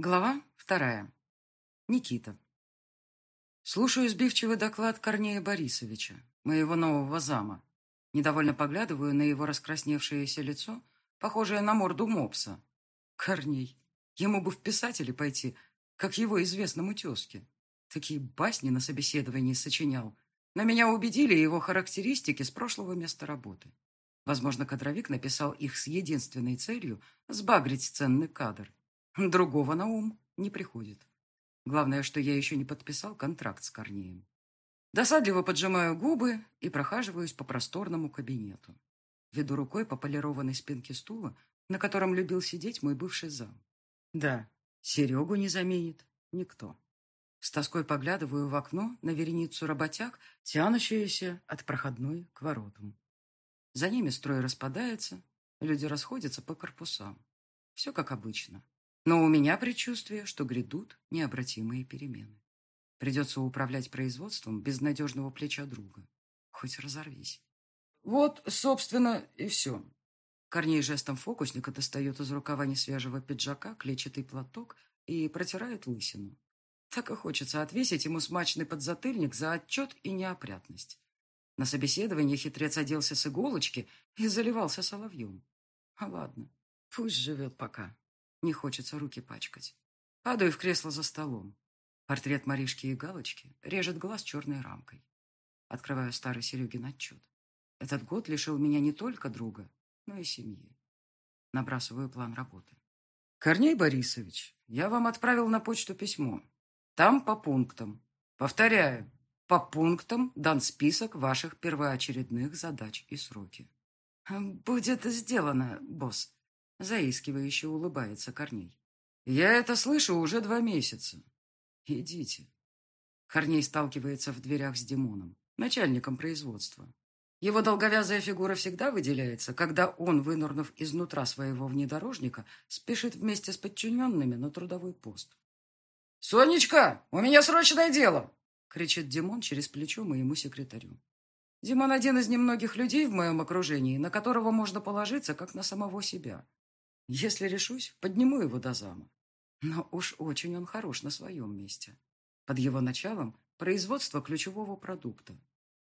Глава вторая. Никита. Слушаю сбивчивый доклад Корнея Борисовича, моего нового зама. Недовольно поглядываю на его раскрасневшееся лицо, похожее на морду мопса. Корней. Ему бы в писатели пойти, как его известному тезке. Такие басни на собеседовании сочинял. Но меня убедили его характеристики с прошлого места работы. Возможно, кадровик написал их с единственной целью сбагрить ценный кадр. Другого на ум не приходит. Главное, что я еще не подписал контракт с Корнеем. Досадливо поджимаю губы и прохаживаюсь по просторному кабинету. Веду рукой по полированной спинке стула, на котором любил сидеть мой бывший зам. Да, Серегу не заменит никто. С тоской поглядываю в окно на вереницу работяг, тянущиеся от проходной к воротам. За ними строй распадается, люди расходятся по корпусам. Все как обычно. Но у меня предчувствие, что грядут необратимые перемены. Придется управлять производством без надежного плеча друга. Хоть разорвись. Вот, собственно, и все. Корней жестом фокусника достает из рукава несвежего пиджака клетчатый платок и протирает лысину. Так и хочется отвесить ему смачный подзатыльник за отчет и неопрятность. На собеседовании хитрец оделся с иголочки и заливался соловьем. А ладно, пусть живет пока. Не хочется руки пачкать. Падаю в кресло за столом. Портрет Маришки и Галочки режет глаз черной рамкой. Открываю старый Серегин отчет. Этот год лишил меня не только друга, но и семьи. Набрасываю план работы. Корней Борисович, я вам отправил на почту письмо. Там по пунктам. Повторяю, по пунктам дан список ваших первоочередных задач и сроки. Будет сделано, босс. Заискивающе улыбается Корней. Я это слышу уже два месяца. Идите. Корней сталкивается в дверях с Димоном, начальником производства. Его долговязая фигура всегда выделяется, когда он, вынурнув изнутра своего внедорожника, спешит вместе с подчиненными на трудовой пост. «Сонечка, у меня срочное дело!» — кричит Димон через плечо моему секретарю. Димон один из немногих людей в моем окружении, на которого можно положиться, как на самого себя. Если решусь, подниму его до зама. Но уж очень он хорош на своем месте. Под его началом производство ключевого продукта.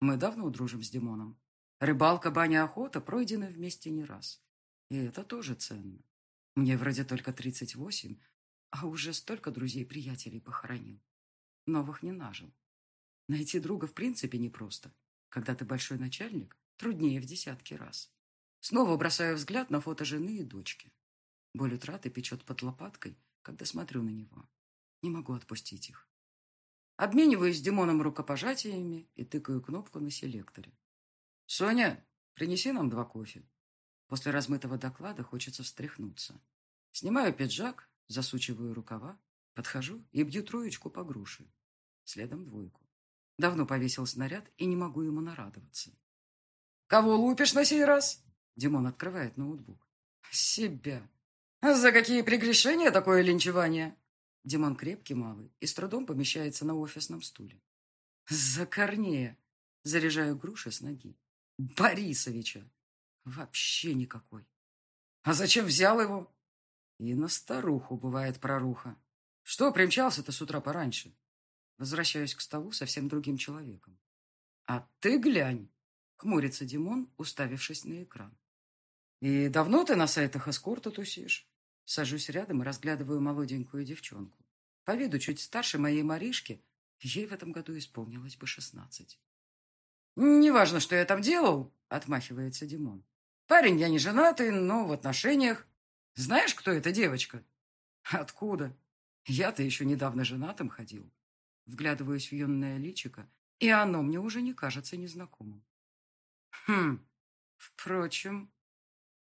Мы давно дружим с Димоном. Рыбалка, баня, охота пройдены вместе не раз. И это тоже ценно. Мне вроде только 38, а уже столько друзей-приятелей похоронил. Новых не нажил. Найти друга в принципе непросто. Когда ты большой начальник, труднее в десятки раз. Снова бросаю взгляд на фото жены и дочки. Боль утраты печет под лопаткой, когда смотрю на него. Не могу отпустить их. Обмениваюсь с Димоном рукопожатиями и тыкаю кнопку на селекторе. «Соня, принеси нам два кофе». После размытого доклада хочется встряхнуться. Снимаю пиджак, засучиваю рукава, подхожу и бью троечку по груши. Следом двойку. Давно повесил снаряд и не могу ему нарадоваться. «Кого лупишь на сей раз?» Димон открывает ноутбук. «Себя. «За какие прегрешения такое линчевание?» Димон крепкий малый и с трудом помещается на офисном стуле. «За Корнея!» Заряжаю груши с ноги. «Борисовича!» «Вообще никакой!» «А зачем взял его?» И на старуху бывает проруха. «Что примчался-то с утра пораньше?» Возвращаюсь к столу совсем другим человеком. «А ты глянь!» — хмурится Димон, уставившись на экран. «И давно ты на сайтах эскорта тусишь?» Сажусь рядом и разглядываю молоденькую девчонку. По виду чуть старше моей Маришки, ей в этом году исполнилось бы шестнадцать. «Неважно, что я там делал», — отмахивается Димон. «Парень я не женатый, но в отношениях. Знаешь, кто эта девочка?» «Откуда? Я-то еще недавно женатым ходил». Вглядываюсь в юное личико, и оно мне уже не кажется незнакомым. «Хм, впрочем...»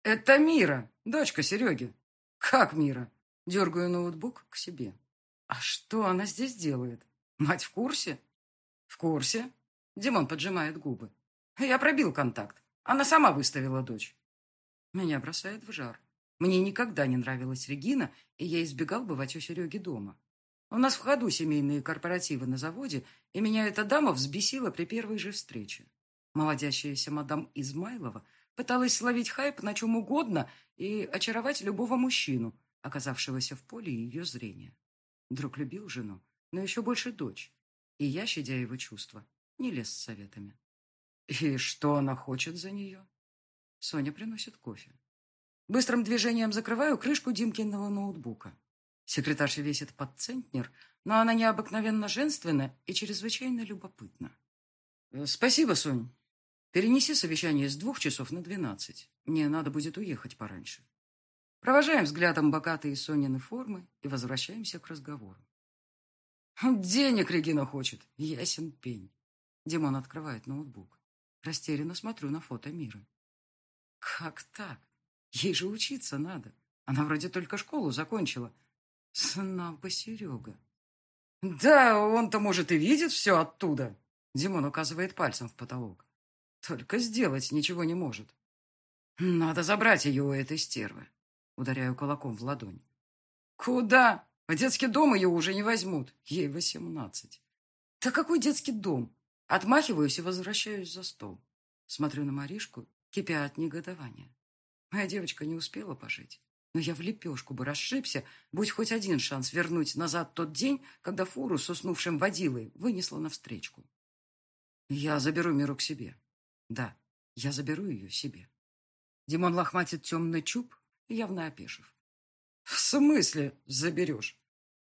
«Это Мира, дочка Сереги. «Как Мира?» Дергаю ноутбук к себе. «А что она здесь делает? Мать в курсе?» «В курсе?» Димон поджимает губы. «Я пробил контакт. Она сама выставила дочь». Меня бросает в жар. Мне никогда не нравилась Регина, и я избегал бывать у Сереги дома. У нас в ходу семейные корпоративы на заводе, и меня эта дама взбесила при первой же встрече. Молодящаяся мадам Измайлова пыталась словить хайп на чем угодно и очаровать любого мужчину, оказавшегося в поле ее зрения. Друг любил жену, но еще больше дочь. И я, щадя его чувства, не лез с советами. И что она хочет за нее? Соня приносит кофе. Быстрым движением закрываю крышку Димкиного ноутбука. Секретарша весит под центнер, но она необыкновенно женственна и чрезвычайно любопытна. «Спасибо, Сонь. Перенеси совещание с двух часов на двенадцать. Мне надо будет уехать пораньше». Провожаем взглядом богатые Сонины формы и возвращаемся к разговору. «Денег Регина хочет. Ясен пень». Димон открывает ноутбук. Растерянно смотрю на фото Миры. «Как так? Ей же учиться надо. Она вроде только школу закончила. Знал бы Серега». «Да, он-то, может, и видит все оттуда». Димон указывает пальцем в потолок. «Только сделать ничего не может. Надо забрать ее у этой стервы». Ударяю кулаком в ладонь. «Куда? В детский дом ее уже не возьмут. Ей восемнадцать». «Да какой детский дом?» Отмахиваюсь и возвращаюсь за стол. Смотрю на Маришку, кипя от негодования. Моя девочка не успела пожить. Но я в лепешку бы расшибся, будь хоть один шанс вернуть назад тот день, когда фуру с уснувшим водилой вынесла навстречку. Я заберу Миру к себе. Да, я заберу ее себе. Димон лохматит темный чуб, явно опешив. «В смысле заберешь?»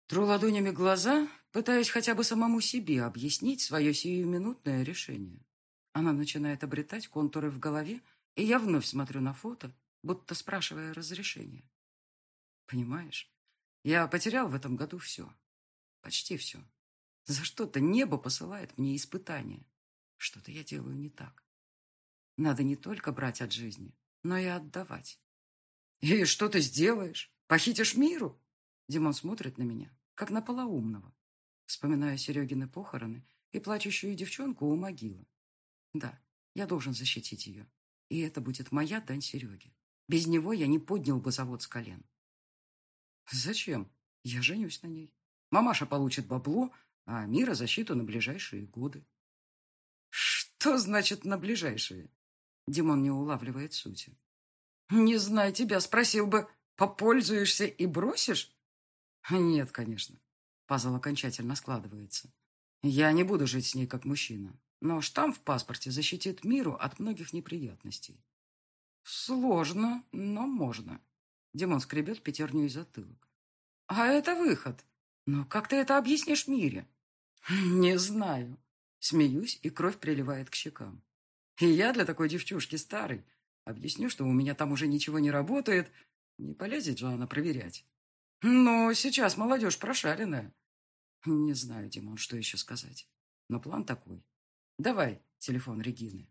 Тру ладонями глаза, пытаясь хотя бы самому себе объяснить свое сиюминутное решение. Она начинает обретать контуры в голове, и я вновь смотрю на фото, будто спрашивая разрешения. Понимаешь, я потерял в этом году все. Почти все. За что-то небо посылает мне испытания. Что-то я делаю не так. Надо не только брать от жизни, но и отдавать. «И что ты сделаешь? Похитишь миру?» Димон смотрит на меня, как на полоумного. Вспоминаю Серегины похороны и плачущую девчонку у могилы. Да, я должен защитить ее. И это будет моя дань Сереге. Без него я не поднял бы завод с колен. Зачем? Я женюсь на ней. Мамаша получит бабло, а Мира защиту на ближайшие годы. Что значит на ближайшие? Димон не улавливает сути. Не знаю тебя, спросил бы, попользуешься и бросишь? Нет, конечно. Пазл окончательно складывается. Я не буду жить с ней как мужчина, но штамп в паспорте защитит миру от многих неприятностей. Сложно, но можно. Димон скребет пятерню из затылок. А это выход. Но как ты это объяснишь мире? Не знаю. Смеюсь, и кровь приливает к щекам. И я для такой девчушки старый Объясню, что у меня там уже ничего не работает. Не полезет же она проверять. Но сейчас молодежь прошаренная. Не знаю, Димон, что еще сказать. Но план такой. Давай телефон Регины.